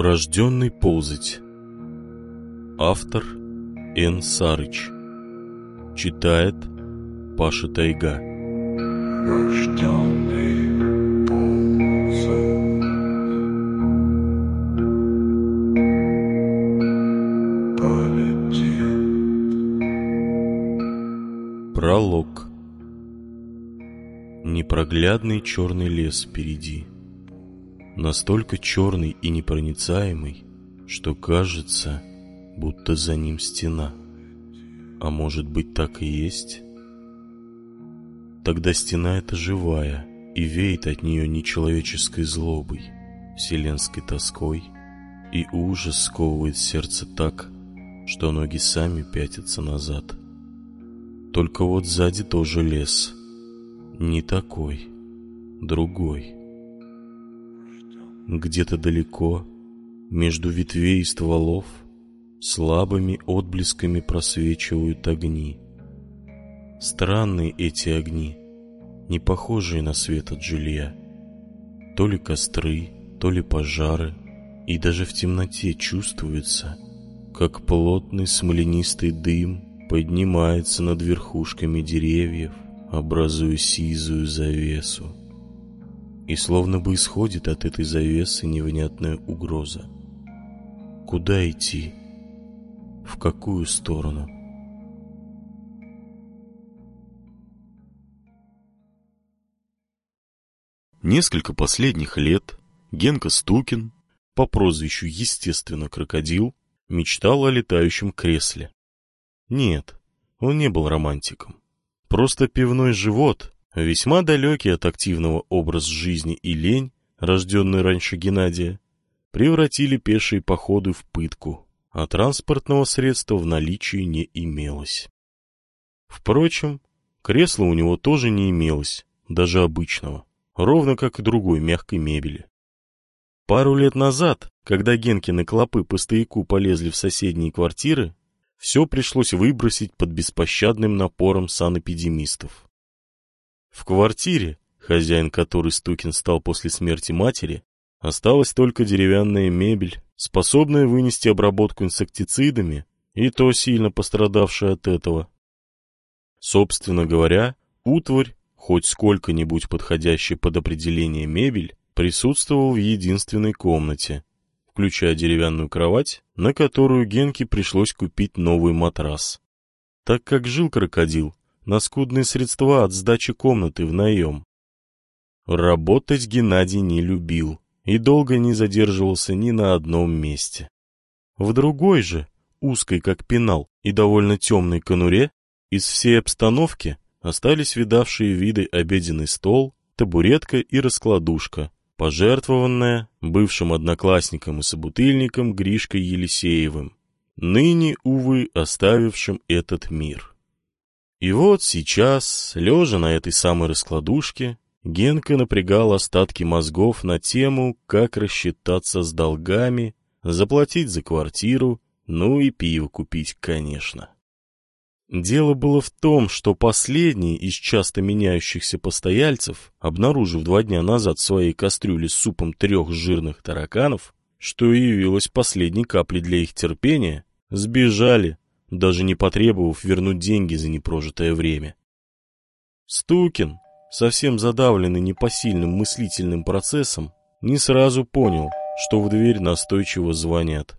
Рожденный ползать. Автор Н. Сарыч. Читает Паша Тайга. Рожденный ползать. Пролог. Непроглядный черный лес впереди — настолько черный и непроницаемый, что кажется, будто за ним стена. А может быть так и есть? Тогда стена эта живая и веет от нее нечеловеческой злобой, вселенской тоской, и ужас сковывает сердце так, что ноги сами пятятся назад. Только вот сзади тоже лес. Не такой, другой. Где-то далеко, между ветвей и стволов, слабыми отблесками просвечивают огни. Странные эти огни, не похожие на свет от жилья. То ли костры, то ли пожары, и даже в темноте чувствуется, как плотный смоленистый дым поднимается над верхушками деревьев, образуя сизую завесу и словно бы исходит от этой завесы невнятная угроза. Куда идти? В какую сторону? Несколько последних лет Генка Стукин, по прозвищу естественно крокодил, мечтал о летающем кресле. Нет, он не был романтиком. Просто пивной живот Весьма далекий от активного образ жизни и лень, рожденный раньше Геннадия, превратили пешие походы в пытку, а транспортного средства в наличии не имелось. Впрочем, кресла у него тоже не имелось, даже обычного, ровно как и другой мягкой мебели. Пару лет назад, когда Генкины клопы по стояку полезли в соседние квартиры, все пришлось выбросить под беспощадным напором санэпидемистов. В квартире, хозяин которой Стукин стал после смерти матери, осталась только деревянная мебель, способная вынести обработку инсектицидами, и то сильно пострадавшая от этого. Собственно говоря, утварь, хоть сколько-нибудь подходящая под определение мебель, присутствовал в единственной комнате, включая деревянную кровать, на которую Генке пришлось купить новый матрас. Так как жил крокодил на скудные средства от сдачи комнаты в наем. Работать Геннадий не любил и долго не задерживался ни на одном месте. В другой же, узкой как пенал и довольно темной конуре, из всей обстановки остались видавшие виды обеденный стол, табуретка и раскладушка, пожертвованная бывшим одноклассником и собутыльником Гришкой Елисеевым, ныне, увы, оставившим этот мир. И вот сейчас, лежа на этой самой раскладушке, Генка напрягал остатки мозгов на тему, как рассчитаться с долгами, заплатить за квартиру, ну и пиво купить, конечно. Дело было в том, что последний из часто меняющихся постояльцев, обнаружив два дня назад в своей кастрюле с супом трех жирных тараканов, что явилось последней каплей для их терпения, сбежали, даже не потребовав вернуть деньги за непрожитое время. Стукин, совсем задавленный непосильным мыслительным процессом, не сразу понял, что в дверь настойчиво звонят.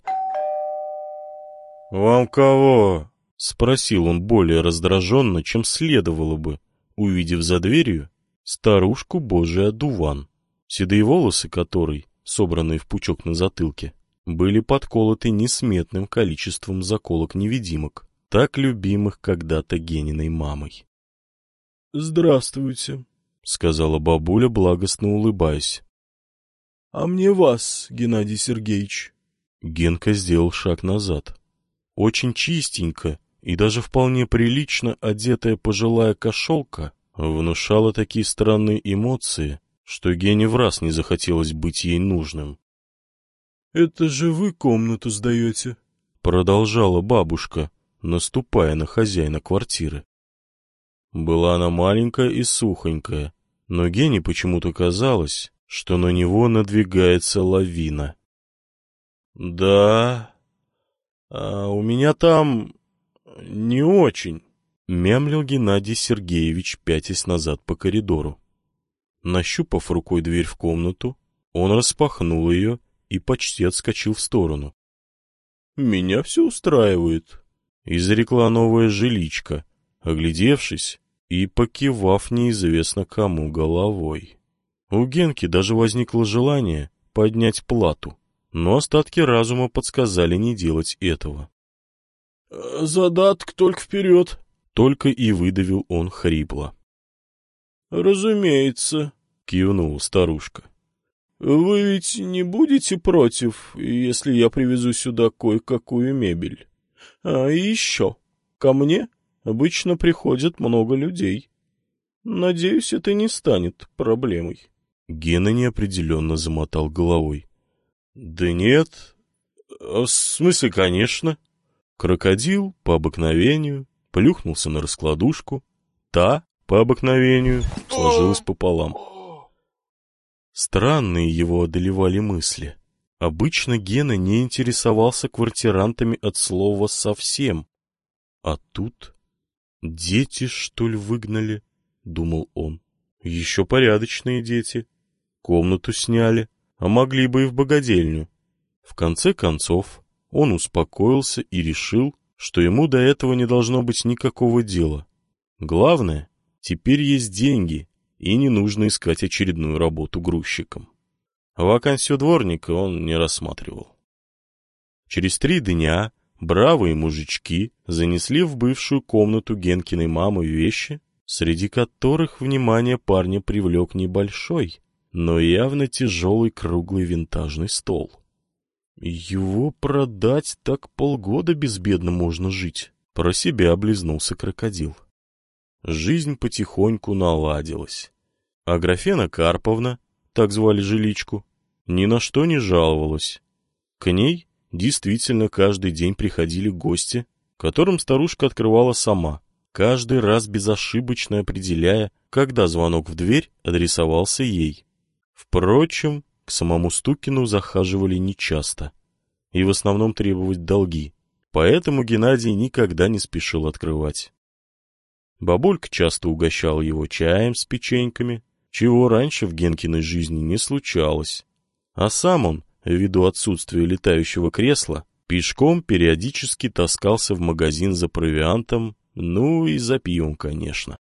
«Вам кого?» — спросил он более раздраженно, чем следовало бы, увидев за дверью старушку Божий одуван, седые волосы которой, собранные в пучок на затылке, были подколоты несметным количеством заколок-невидимок, так любимых когда-то Гениной мамой. — Здравствуйте, — сказала бабуля, благостно улыбаясь. — А мне вас, Геннадий Сергеевич. Генка сделал шаг назад. Очень чистенько и даже вполне прилично одетая пожилая кошелка внушала такие странные эмоции, что Гене в раз не захотелось быть ей нужным. «Это же вы комнату сдаете?» — продолжала бабушка, наступая на хозяина квартиры. Была она маленькая и сухонькая, но Гене почему-то казалось, что на него надвигается лавина. Да, а у меня там не очень, мямлил Геннадий Сергеевич, пятясь назад по коридору. Нащупав рукой дверь в комнату, он распахнул ее и почти отскочил в сторону. «Меня все устраивает», — изрекла новая жиличка, оглядевшись и покивав неизвестно кому головой. У Генки даже возникло желание поднять плату, но остатки разума подсказали не делать этого. «Задаток только вперед!» — только и выдавил он хрипло. «Разумеется», — кивнула старушка. «Вы ведь не будете против, если я привезу сюда кое-какую мебель? А еще, ко мне обычно приходят много людей. Надеюсь, это не станет проблемой». Гена неопределенно замотал головой. «Да нет. А в смысле, конечно». Крокодил, по обыкновению, плюхнулся на раскладушку. Та, по обыкновению, сложилась пополам. Странные его одолевали мысли. Обычно Гена не интересовался квартирантами от слова совсем. А тут дети, что ли, выгнали, думал он. Еще порядочные дети. Комнату сняли, а могли бы и в богадельню. В конце концов, он успокоился и решил, что ему до этого не должно быть никакого дела. Главное, теперь есть деньги, и не нужно искать очередную работу грузчиком. Вакансию дворника он не рассматривал. Через три дня бравые мужички занесли в бывшую комнату Генкиной мамы вещи, среди которых внимание парня привлек небольшой, но явно тяжелый круглый винтажный стол. Его продать так полгода безбедно можно жить. Про себя облизнулся крокодил. Жизнь потихоньку наладилась. А Графена Карповна, так звали жиличку, ни на что не жаловалась. К ней действительно каждый день приходили гости, которым старушка открывала сама, каждый раз безошибочно определяя, когда звонок в дверь адресовался ей. Впрочем, к самому Стукину захаживали нечасто и в основном требовать долги, поэтому Геннадий никогда не спешил открывать. Бабулька часто угощала его чаем с печеньками, чего раньше в Генкиной жизни не случалось. А сам он, ввиду отсутствия летающего кресла, пешком периодически таскался в магазин за провиантом, ну и за пивом, конечно.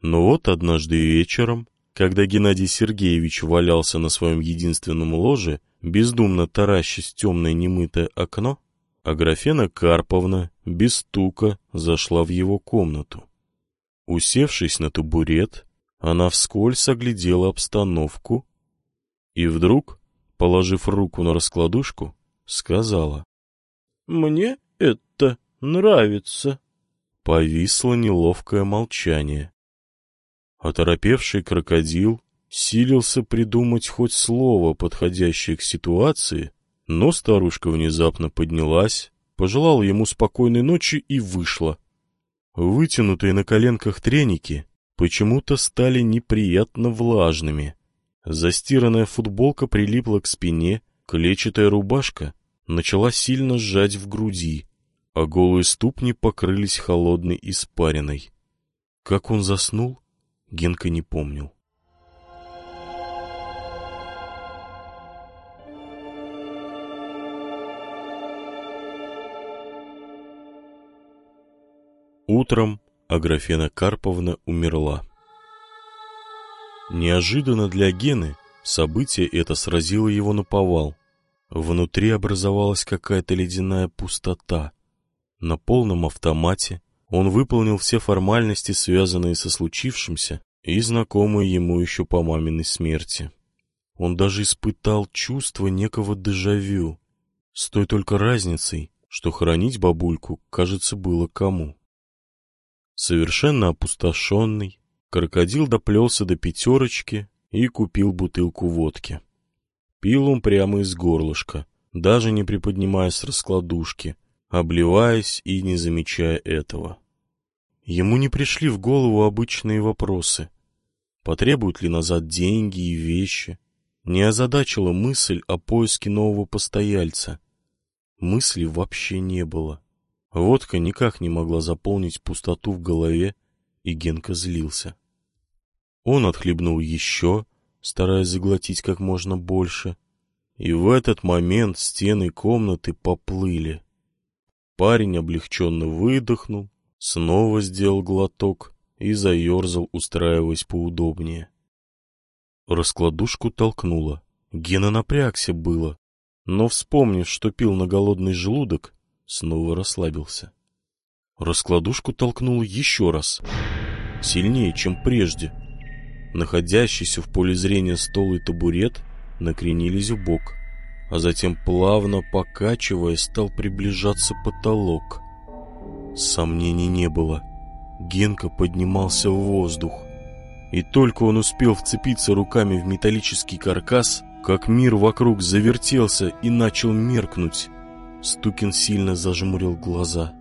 Но вот однажды вечером, когда Геннадий Сергеевич валялся на своем единственном ложе, бездумно таращась темное немытое окно, Аграфена Карповна без стука зашла в его комнату. Усевшись на табурет, она вскользь оглядела обстановку и вдруг, положив руку на раскладушку, сказала. — Мне это нравится. Повисло неловкое молчание. Оторопевший крокодил силился придумать хоть слово, подходящее к ситуации, но старушка внезапно поднялась, пожелала ему спокойной ночи и вышла. Вытянутые на коленках треники почему-то стали неприятно влажными. Застиранная футболка прилипла к спине, клетчатая рубашка начала сильно сжать в груди, а голые ступни покрылись холодной испариной. Как он заснул, Генка не помнил. Утром Аграфена Карповна умерла. Неожиданно для Гены событие это сразило его на повал. Внутри образовалась какая-то ледяная пустота. На полном автомате он выполнил все формальности, связанные со случившимся, и знакомые ему еще по маминой смерти. Он даже испытал чувство некого дежавю, с той только разницей, что хранить бабульку, кажется, было кому. Совершенно опустошенный, крокодил доплелся до пятерочки и купил бутылку водки. Пил он прямо из горлышка, даже не приподнимаясь с раскладушки, обливаясь и не замечая этого. Ему не пришли в голову обычные вопросы. Потребуют ли назад деньги и вещи? не озадачила мысль о поиске нового постояльца. Мысли вообще не было. Водка никак не могла заполнить пустоту в голове, и Генка злился. Он отхлебнул еще, стараясь заглотить как можно больше, и в этот момент стены комнаты поплыли. Парень облегченно выдохнул, снова сделал глоток и заерзал, устраиваясь поудобнее. Раскладушку толкнуло. Гена напрягся было, но, вспомнив, что пил на голодный желудок, снова расслабился. Раскладушку толкнуло еще раз, сильнее, чем прежде. Находящийся в поле зрения стол и табурет накренились в бок, а затем, плавно покачиваясь, стал приближаться потолок. Сомнений не было. Генка поднимался в воздух. И только он успел вцепиться руками в металлический каркас, как мир вокруг завертелся и начал меркнуть. Стукин сильно зажмурил глаза.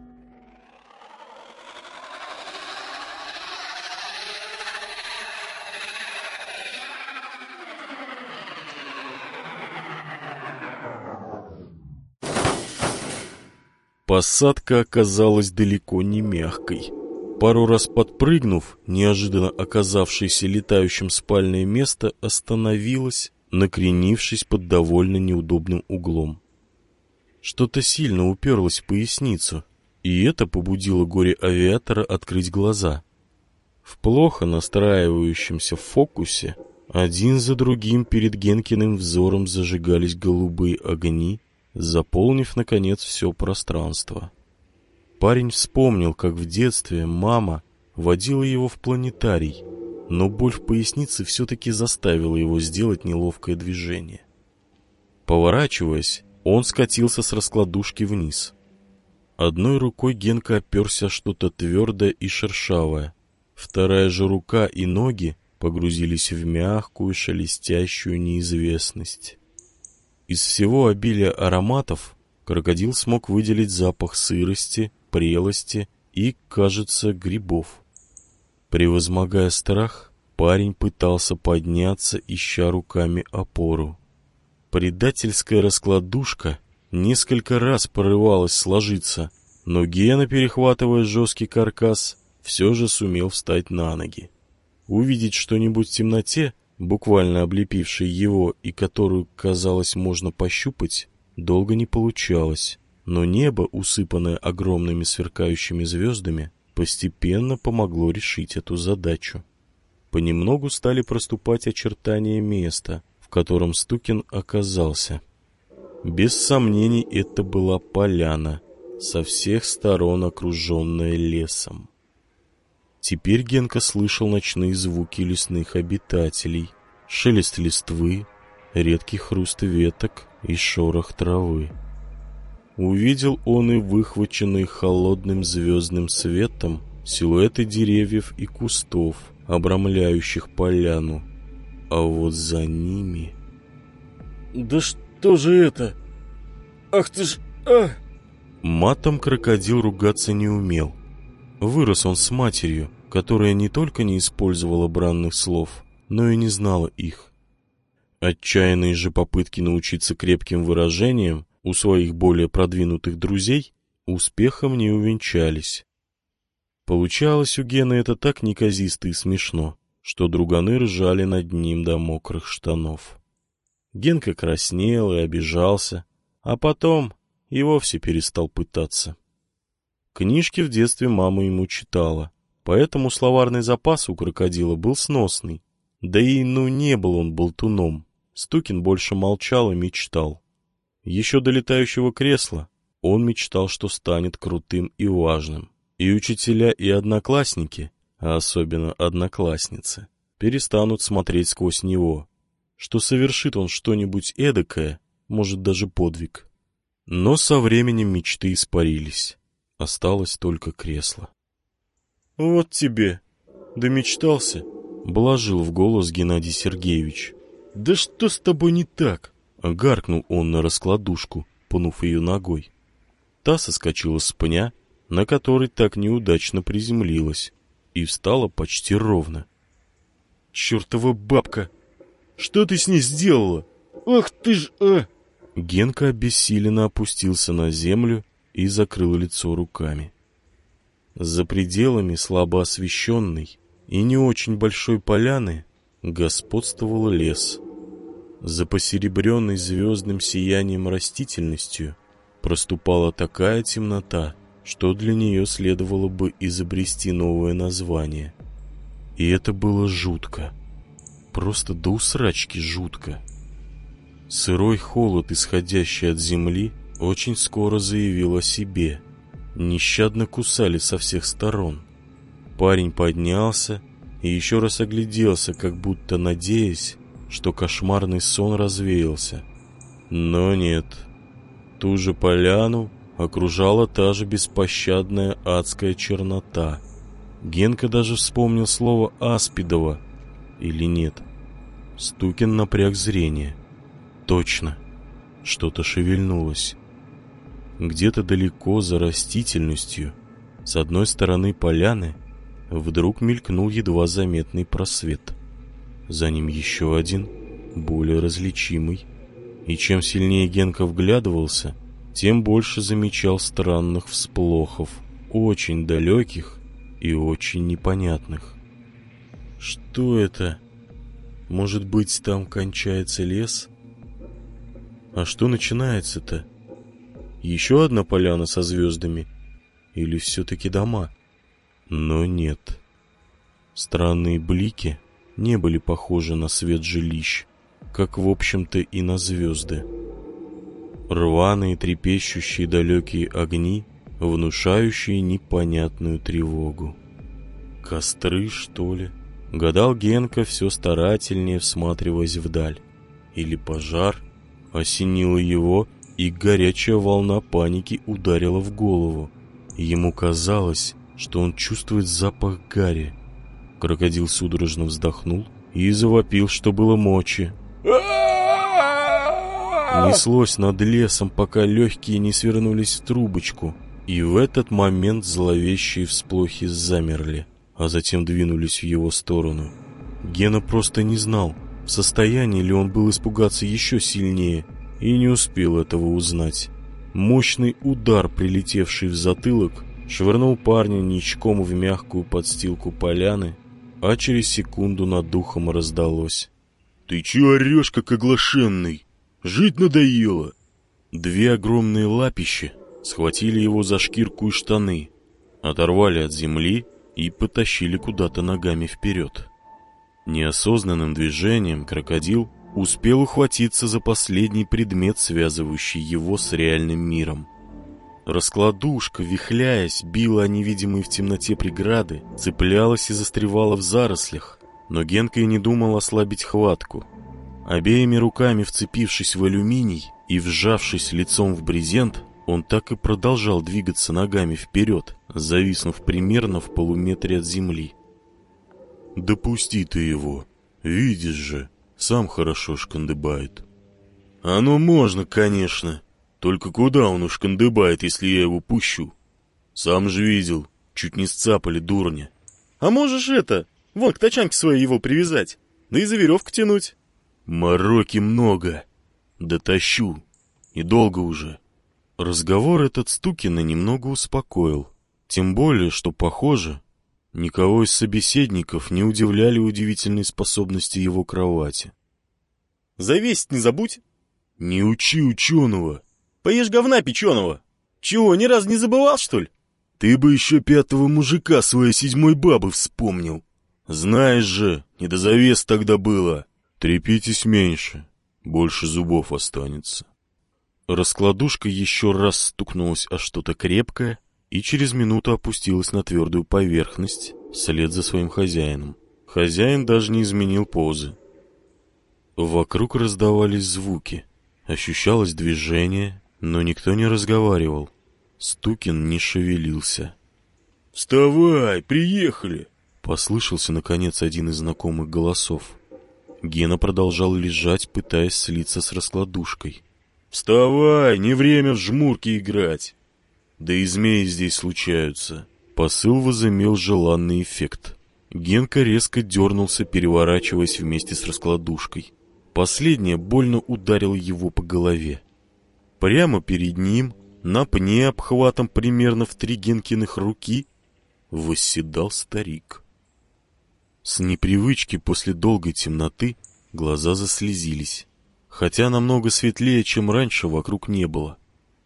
Посадка оказалась далеко не мягкой. Пару раз подпрыгнув, неожиданно оказавшееся летающим спальное место остановилось, накренившись под довольно неудобным углом. Что-то сильно уперлось в поясницу, и это побудило горе-авиатора открыть глаза. В плохо настраивающемся фокусе один за другим перед Генкиным взором зажигались голубые огни, заполнив, наконец, все пространство. Парень вспомнил, как в детстве мама водила его в планетарий, но боль в пояснице все-таки заставила его сделать неловкое движение. Поворачиваясь, он скатился с раскладушки вниз. Одной рукой Генка оперся что-то твердое и шершавое. Вторая же рука и ноги погрузились в мягкую, шелестящую неизвестность. Из всего обилия ароматов крокодил смог выделить запах сырости, прелости и, кажется, грибов. Превозмогая страх, парень пытался подняться, ища руками опору. Предательская раскладушка несколько раз порывалась сложиться, но Гена, перехватывая жесткий каркас, все же сумел встать на ноги. Увидеть что-нибудь в темноте, буквально облепившей его и которую, казалось, можно пощупать, долго не получалось. Но небо, усыпанное огромными сверкающими звездами, постепенно помогло решить эту задачу. Понемногу стали проступать очертания места, котором Стукин оказался. Без сомнений, это была поляна, со всех сторон окруженная лесом. Теперь Генка слышал ночные звуки лесных обитателей, шелест листвы, редкий хруст веток и шорох травы. Увидел он и выхваченные холодным звездным светом силуэты деревьев и кустов, обрамляющих поляну, а вот за ними... «Да что же это? Ах ты ж... А!» Матом крокодил ругаться не умел. Вырос он с матерью, которая не только не использовала бранных слов, но и не знала их. Отчаянные же попытки научиться крепким выражениям у своих более продвинутых друзей успехом не увенчались. Получалось у Гены это так неказисто и смешно что друганы ржали над ним до мокрых штанов. Генка краснел и обижался, а потом и вовсе перестал пытаться. Книжки в детстве мама ему читала, поэтому словарный запас у крокодила был сносный. Да и ну не был он болтуном. Стукин больше молчал и мечтал. Еще до летающего кресла он мечтал, что станет крутым и важным. И учителя, и одноклассники а особенно одноклассницы, перестанут смотреть сквозь него, что совершит он что-нибудь эдакое, может даже подвиг. Но со временем мечты испарились, осталось только кресло. «Вот тебе, да мечтался», — блажил в голос Геннадий Сергеевич. «Да что с тобой не так?» — гаркнул он на раскладушку, пнув ее ногой. Та соскочила с пня, на который так неудачно приземлилась, и встала почти ровно. «Чертова бабка! Что ты с ней сделала? Ах ты ж... А! Генка обессиленно опустился на землю и закрыл лицо руками. За пределами слабо освещенной и не очень большой поляны господствовал лес. За посеребренной звездным сиянием растительностью проступала такая темнота, что для нее следовало бы изобрести новое название. И это было жутко. Просто до усрачки жутко. Сырой холод, исходящий от земли, очень скоро заявил о себе. Нещадно кусали со всех сторон. Парень поднялся и еще раз огляделся, как будто надеясь, что кошмарный сон развеялся. Но нет. Ту же поляну окружала та же беспощадная адская чернота. Генка даже вспомнил слово «аспидово» или нет. Стукин напряг зрение. Точно. Что-то шевельнулось. Где-то далеко за растительностью, с одной стороны поляны, вдруг мелькнул едва заметный просвет. За ним еще один, более различимый. И чем сильнее Генка вглядывался, тем больше замечал странных всплохов, очень далеких и очень непонятных. Что это? Может быть, там кончается лес? А что начинается-то? Еще одна поляна со звездами? Или все-таки дома? Но нет. Странные блики не были похожи на свет жилищ, как, в общем-то, и на звезды. Рваные трепещущие далекие огни, внушающие непонятную тревогу. Костры, что ли? Гадал Генка, все старательнее всматриваясь вдаль. Или пожар осенило его, и горячая волна паники ударила в голову. Ему казалось, что он чувствует запах гари. Крокодил судорожно вздохнул и завопил, что было мочи. Неслось над лесом, пока легкие не свернулись в трубочку. И в этот момент зловещие всплохи замерли, а затем двинулись в его сторону. Гена просто не знал, в состоянии ли он был испугаться еще сильнее, и не успел этого узнать. Мощный удар, прилетевший в затылок, швырнул парня ничком в мягкую подстилку поляны, а через секунду над духом раздалось. «Ты че орешь, как оглашенный?» Жить надоело. Две огромные лапища схватили его за шкирку и штаны, оторвали от земли и потащили куда-то ногами вперед. Неосознанным движением крокодил успел ухватиться за последний предмет, связывающий его с реальным миром. Раскладушка, вихляясь, била о невидимые в темноте преграды, цеплялась и застревала в зарослях, но Генка и не думал ослабить хватку. Обеими руками вцепившись в алюминий и вжавшись лицом в брезент, он так и продолжал двигаться ногами вперед, зависнув примерно в полуметре от земли. «Допусти ты его. Видишь же, сам хорошо шкандыбает». «Оно можно, конечно. Только куда он уж шкандыбает, если я его пущу? Сам же видел, чуть не сцапали дурня». «А можешь это, вон к тачанке своей его привязать, да и за веревку тянуть». Мороки много. Дотащу. И долго уже. Разговор этот Стукина немного успокоил. Тем более, что, похоже, никого из собеседников не удивляли удивительные способности его кровати. «Завесить не забудь!» «Не учи ученого!» «Поешь говна печеного!» «Чего, ни разу не забывал, что ли?» «Ты бы еще пятого мужика своей седьмой бабы вспомнил! Знаешь же, не до завес тогда было!» Трепитесь меньше, больше зубов останется. Раскладушка еще раз стукнулась о что-то крепкое и через минуту опустилась на твердую поверхность вслед за своим хозяином. Хозяин даже не изменил позы. Вокруг раздавались звуки, ощущалось движение, но никто не разговаривал. Стукин не шевелился. «Вставай, приехали!» Послышался, наконец, один из знакомых голосов. Гена продолжал лежать, пытаясь слиться с раскладушкой. «Вставай, не время в жмурки играть!» «Да и змеи здесь случаются!» Посыл возымел желанный эффект. Генка резко дернулся, переворачиваясь вместе с раскладушкой. Последнее больно ударило его по голове. Прямо перед ним, на пне обхватом примерно в три Генкиных руки, восседал старик. С непривычки после долгой темноты глаза заслезились, хотя намного светлее, чем раньше, вокруг не было.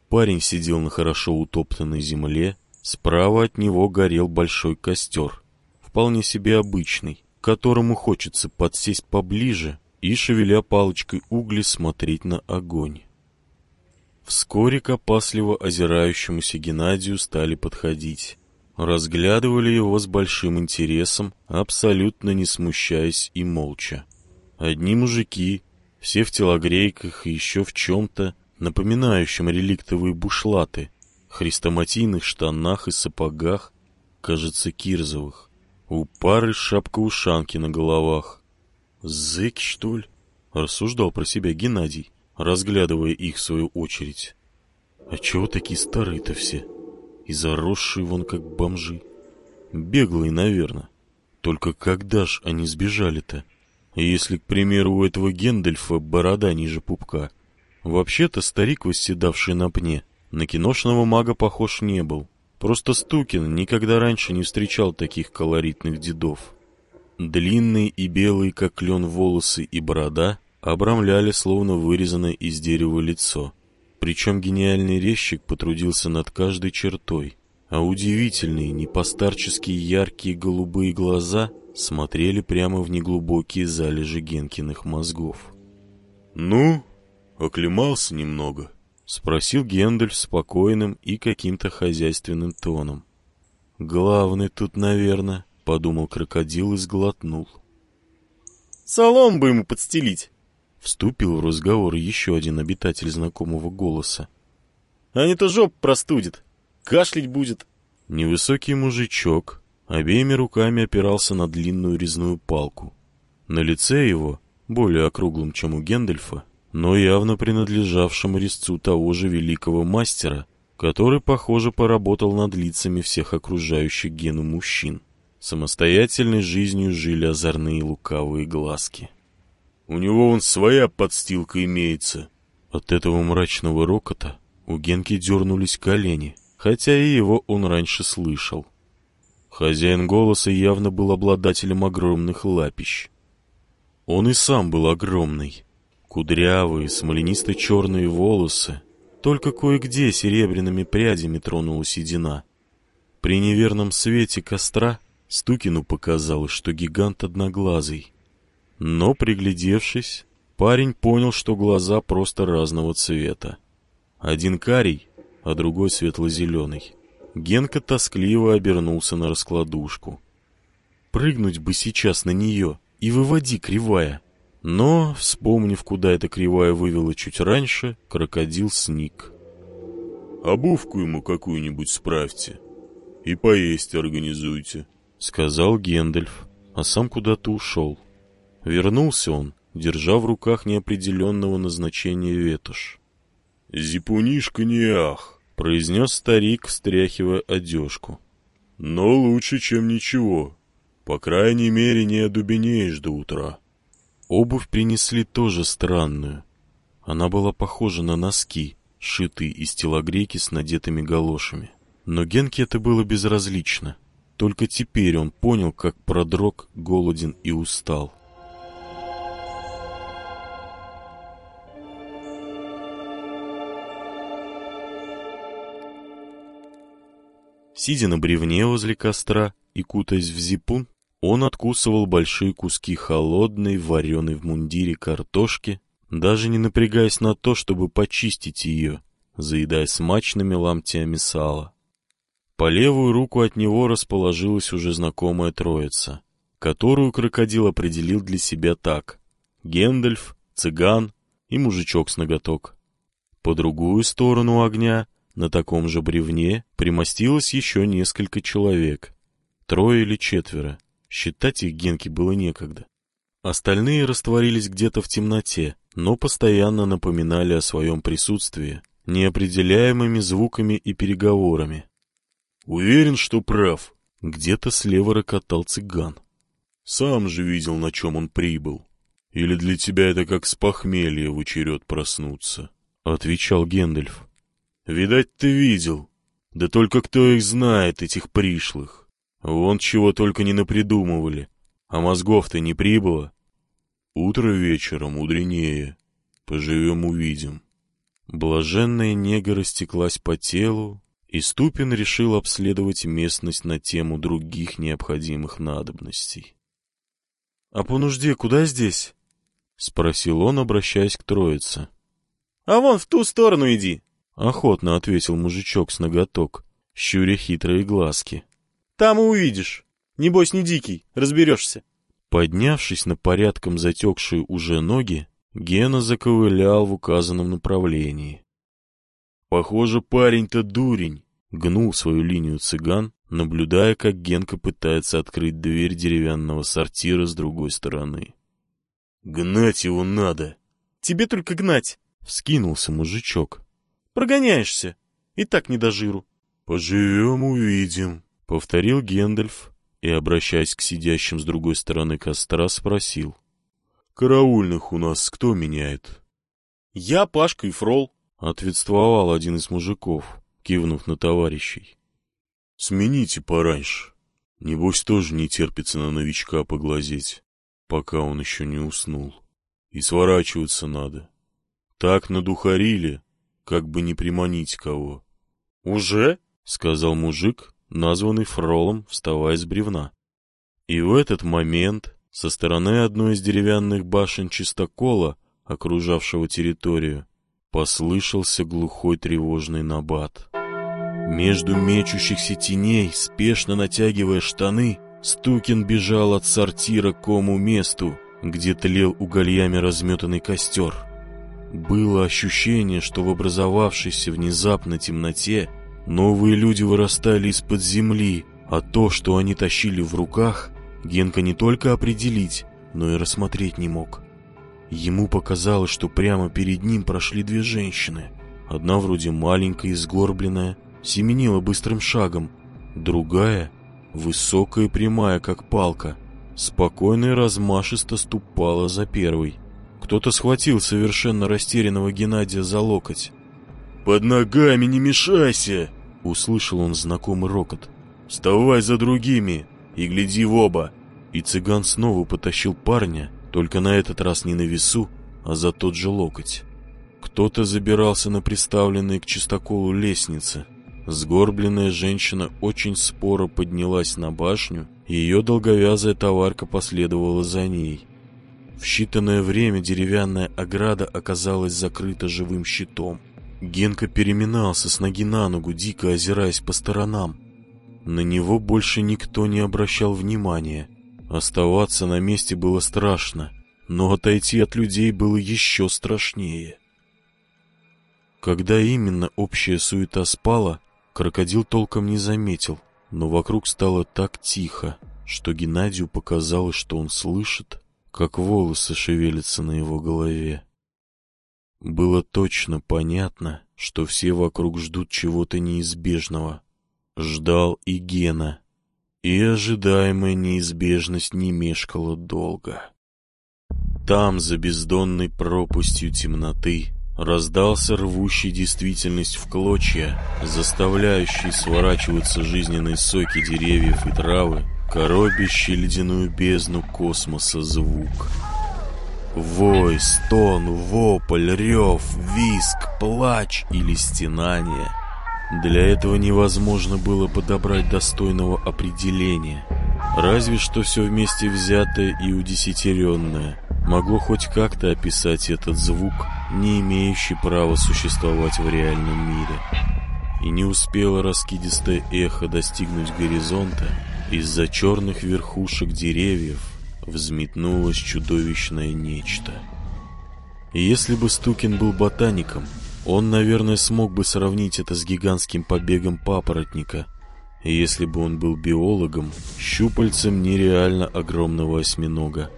Парень сидел на хорошо утоптанной земле, справа от него горел большой костер, вполне себе обычный, которому хочется подсесть поближе и, шевеля палочкой угли, смотреть на огонь. Вскоре к опасливо озирающемуся Геннадию стали подходить. Разглядывали его с большим интересом, абсолютно не смущаясь и молча. Одни мужики, все в телогрейках и еще в чем-то, напоминающем реликтовые бушлаты, хрестоматийных штанах и сапогах, кажется, кирзовых. У пары шапка-ушанки на головах. «Зэки, что ли?» — рассуждал про себя Геннадий, разглядывая их в свою очередь. «А чего такие старые-то все? И заросшие вон как бомжи. Беглые, наверное. Только когда ж они сбежали-то? Если, к примеру, у этого Гендельфа борода ниже пупка — Вообще-то старик, восседавший на пне, на киношного мага похож не был. Просто Стукин никогда раньше не встречал таких колоритных дедов. Длинные и белые, как лен, волосы и борода обрамляли словно вырезанное из дерева лицо. Причем гениальный резчик потрудился над каждой чертой, а удивительные, непостарческие яркие голубые глаза смотрели прямо в неглубокие залежи Генкиных мозгов. «Ну, «Оклемался немного?» — спросил Гендальф спокойным и каким-то хозяйственным тоном. «Главный тут, наверное», — подумал крокодил и сглотнул. «Солом бы ему подстелить!» — вступил в разговор еще один обитатель знакомого голоса. «А не то жоп простудит, кашлять будет». Невысокий мужичок обеими руками опирался на длинную резную палку. На лице его, более округлым, чем у Гендальфа, но явно принадлежавшим резцу того же великого мастера, который, похоже, поработал над лицами всех окружающих Гену мужчин. Самостоятельной жизнью жили озорные лукавые глазки. «У него вон своя подстилка имеется». От этого мрачного рокота у Генки дернулись колени, хотя и его он раньше слышал. Хозяин голоса явно был обладателем огромных лапищ. Он и сам был огромный, Кудрявые, смоленисто-черные волосы, только кое-где серебряными прядями тронула седина. При неверном свете костра Стукину показалось, что гигант одноглазый. Но, приглядевшись, парень понял, что глаза просто разного цвета. Один карий, а другой светло-зеленый. Генка тоскливо обернулся на раскладушку. Прыгнуть бы сейчас на нее и выводи кривая. Но, вспомнив, куда эта кривая вывела чуть раньше, крокодил сник. «Обувку ему какую-нибудь справьте и поесть организуйте», — сказал Гендальф, а сам куда-то ушел. Вернулся он, держа в руках неопределенного назначения ветошь. «Зипунишка не ах», — произнес старик, встряхивая одежку. «Но лучше, чем ничего. По крайней мере, не одубенеешь до утра». Обувь принесли тоже странную. Она была похожа на носки, шитые из телогрейки с надетыми галошами. Но Генке это было безразлично. Только теперь он понял, как продрог, голоден и устал. Сидя на бревне возле костра и кутаясь в зипун, он откусывал большие куски холодной, вареной в мундире картошки, даже не напрягаясь на то, чтобы почистить ее, заедая смачными ломтями сала. По левую руку от него расположилась уже знакомая троица, которую крокодил определил для себя так — Гендальф, цыган и мужичок с ноготок. По другую сторону огня, на таком же бревне, примостилось еще несколько человек, трое или четверо, Считать их Генке было некогда. Остальные растворились где-то в темноте, но постоянно напоминали о своем присутствии, неопределяемыми звуками и переговорами. «Уверен, что прав», — где-то слева рокотал цыган. «Сам же видел, на чем он прибыл. Или для тебя это как с похмелья в очеред проснуться?» — отвечал Гендальф. «Видать, ты видел. Да только кто их знает, этих пришлых. Вон чего только не напридумывали. А мозгов-то не прибыло. Утро вечера мудренее. Поживем — увидим». Блаженная нега растеклась по телу, и Ступин решил обследовать местность на тему других необходимых надобностей. — А по нужде куда здесь? — спросил он, обращаясь к троице. — А вон в ту сторону иди, — охотно ответил мужичок с ноготок, щуря хитрые глазки. — Там и увидишь. Небось, не дикий, разберешься. Поднявшись на порядком затекшие уже ноги, Гена заковылял в указанном направлении. «Похоже, парень-то дурень», — гнул свою линию цыган, наблюдая, как Генка пытается открыть дверь деревянного сортира с другой стороны. «Гнать его надо!» «Тебе только гнать!» — вскинулся мужичок. «Прогоняешься! И так не до жиру!» «Поживем, увидим!» — повторил Гендальф и, обращаясь к сидящим с другой стороны костра, спросил. Караульных у нас кто меняет? Я, Пашка и Фрол. Ответствовал один из мужиков, кивнув на товарищей. Смените пораньше. Небось тоже не терпится на новичка поглазеть, пока он еще не уснул. И сворачиваться надо. Так надухарили, как бы не приманить кого. — Уже? — сказал мужик, названный Фролом, вставая с бревна. И в этот момент со стороны одной из деревянных башен чистокола, окружавшего территорию, послышался глухой тревожный набат. Между мечущихся теней, спешно натягивая штаны, Стукин бежал от сортира к кому месту, где тлел угольями разметанный костер. Было ощущение, что в образовавшейся внезапно темноте новые люди вырастали из-под земли, а то, что они тащили в руках, Генка не только определить, но и рассмотреть не мог. Ему показалось, что прямо перед ним прошли две женщины. Одна вроде маленькая и сгорбленная, семенила быстрым шагом. Другая, высокая и прямая, как палка, спокойно и размашисто ступала за первой. Кто-то схватил совершенно растерянного Геннадия за локоть. «Под ногами не мешайся!» — услышал он знакомый рокот. «Вставай за другими!» и гляди в оба!» И цыган снова потащил парня, только на этот раз не на весу, а за тот же локоть. Кто-то забирался на приставленные к чистоколу лестницы. Сгорбленная женщина очень споро поднялась на башню, и ее долговязая товарка последовала за ней. В считанное время деревянная ограда оказалась закрыта живым щитом. Генка переминался с ноги на ногу, дико озираясь по сторонам. На него больше никто не обращал внимания. Оставаться на месте было страшно, но отойти от людей было еще страшнее. Когда именно общая суета спала, крокодил толком не заметил, но вокруг стало так тихо, что Геннадию показалось, что он слышит, как волосы шевелятся на его голове. Было точно понятно, что все вокруг ждут чего-то неизбежного, Ждал и Гена, и ожидаемая неизбежность не мешкала долго. Там, за бездонной пропастью темноты, раздался рвущий действительность в клочья, заставляющий сворачиваться жизненные соки деревьев и травы, коробящий ледяную бездну космоса звук. Вой, стон, вопль, рев, виск, плач или стенание — для этого невозможно было подобрать достойного определения. Разве что все вместе взятое и удесятеренное могло хоть как-то описать этот звук, не имеющий права существовать в реальном мире. И не успело раскидистое эхо достигнуть горизонта, из-за черных верхушек деревьев взметнулось чудовищное нечто. Если бы Стукин был ботаником, он, наверное, смог бы сравнить это с гигантским побегом папоротника. И если бы он был биологом, щупальцем нереально огромного осьминога.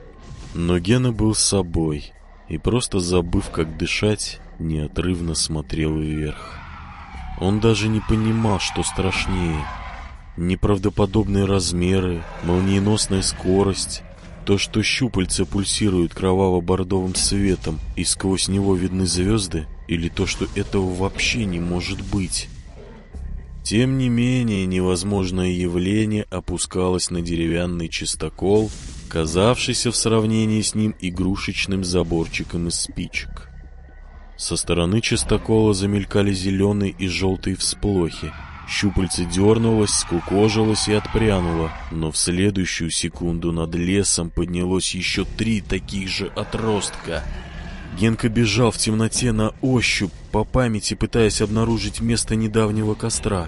Но Гена был собой и, просто забыв, как дышать, неотрывно смотрел вверх. Он даже не понимал, что страшнее. Неправдоподобные размеры, молниеносная скорость То, что щупальца пульсируют кроваво-бордовым светом, и сквозь него видны звезды, или то, что этого вообще не может быть. Тем не менее, невозможное явление опускалось на деревянный чистокол, казавшийся в сравнении с ним игрушечным заборчиком из спичек. Со стороны чистокола замелькали зеленые и желтые всплохи. Щупальце дернулось, скукожилось и отпрянуло, но в следующую секунду над лесом поднялось еще три таких же отростка. Генка бежал в темноте на ощупь, по памяти пытаясь обнаружить место недавнего костра.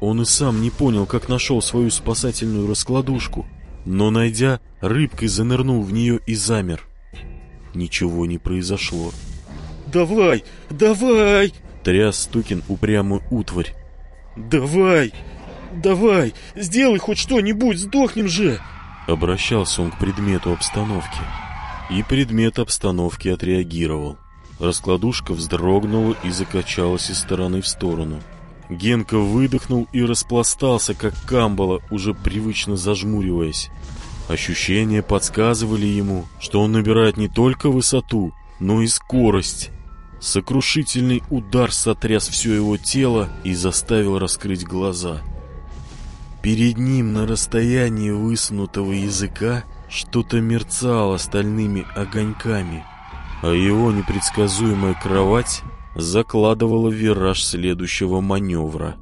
Он и сам не понял, как нашел свою спасательную раскладушку, но, найдя, рыбкой занырнул в нее и замер. Ничего не произошло. «Давай! Давай!» — тряс Стукин упрямую утварь. «Давай! Давай! Сделай хоть что-нибудь, сдохнем же!» Обращался он к предмету обстановки. И предмет обстановки отреагировал. Раскладушка вздрогнула и закачалась из стороны в сторону. Генка выдохнул и распластался, как камбала, уже привычно зажмуриваясь. Ощущения подсказывали ему, что он набирает не только высоту, но и скорость. Сокрушительный удар сотряс все его тело и заставил раскрыть глаза. Перед ним на расстоянии высунутого языка что-то мерцало стальными огоньками, а его непредсказуемая кровать закладывала вираж следующего маневра.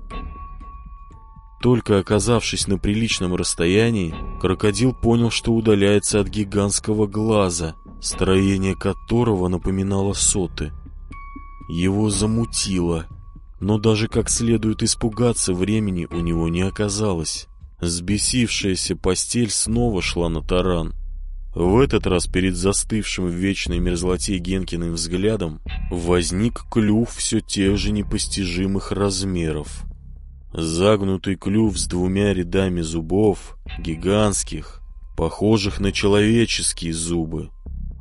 Только оказавшись на приличном расстоянии, крокодил понял, что удаляется от гигантского глаза, строение которого напоминало соты — его замутило, но даже как следует испугаться времени у него не оказалось. Сбесившаяся постель снова шла на таран. В этот раз перед застывшим в вечной мерзлоте Генкиным взглядом возник клюв все тех же непостижимых размеров. Загнутый клюв с двумя рядами зубов, гигантских, похожих на человеческие зубы.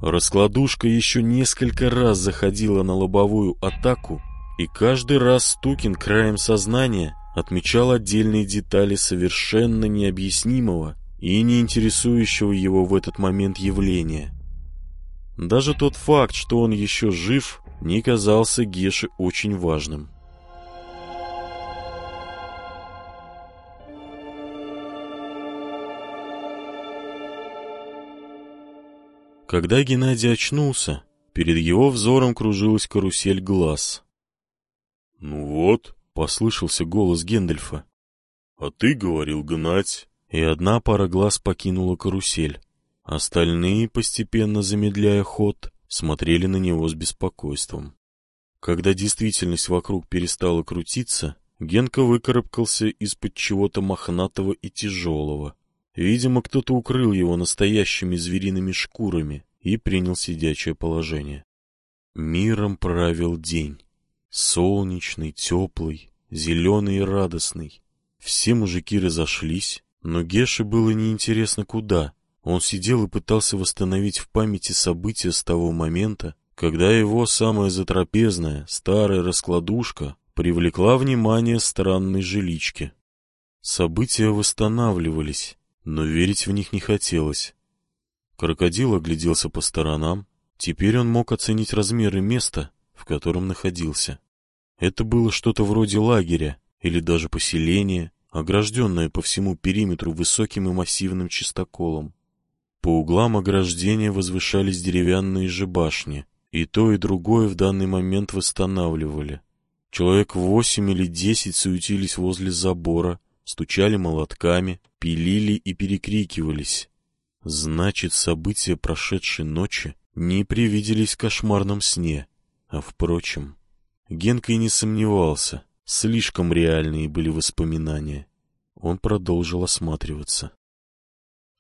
Раскладушка еще несколько раз заходила на лобовую атаку, и каждый раз Стукин краем сознания отмечал отдельные детали совершенно необъяснимого и не интересующего его в этот момент явления. Даже тот факт, что он еще жив, не казался Геше очень важным. Когда Геннадий очнулся, перед его взором кружилась карусель глаз. «Ну вот», — послышался голос Гендельфа. «А ты говорил гнать». И одна пара глаз покинула карусель. Остальные, постепенно замедляя ход, смотрели на него с беспокойством. Когда действительность вокруг перестала крутиться, Генка выкарабкался из-под чего-то мохнатого и тяжелого. Видимо, кто-то укрыл его настоящими звериными шкурами и принял сидячее положение. Миром правил день. Солнечный, теплый, зеленый и радостный. Все мужики разошлись, но Геше было неинтересно куда. Он сидел и пытался восстановить в памяти события с того момента, когда его самая затрапезная, старая раскладушка привлекла внимание странной жилички. События восстанавливались, но верить в них не хотелось. Крокодил огляделся по сторонам. Теперь он мог оценить размеры места, в котором находился. Это было что-то вроде лагеря или даже поселения, огражденное по всему периметру высоким и массивным чистоколом. По углам ограждения возвышались деревянные же башни, и то и другое в данный момент восстанавливали. Человек восемь или десять суетились возле забора, стучали молотками, пилили и перекрикивались. Значит, события прошедшей ночи не привиделись в кошмарном сне. А впрочем, Генка и не сомневался, слишком реальные были воспоминания. Он продолжил осматриваться.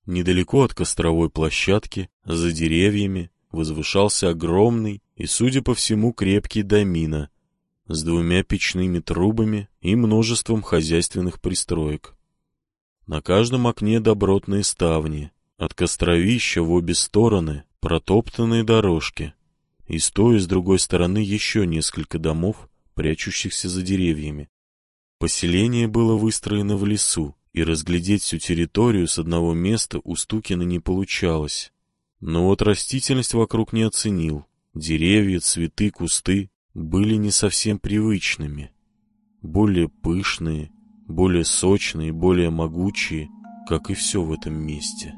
Недалеко от костровой площадки, за деревьями, возвышался огромный и, судя по всему, крепкий домина с двумя печными трубами и множеством хозяйственных пристроек. На каждом окне добротные ставни, от костровища в обе стороны протоптанные дорожки, и с той и с другой стороны еще несколько домов, прячущихся за деревьями. Поселение было выстроено в лесу, и разглядеть всю территорию с одного места у Стукина не получалось. Но вот растительность вокруг не оценил. Деревья, цветы, кусты были не совсем привычными. Более пышные, более сочные, более могучие, как и все в этом месте.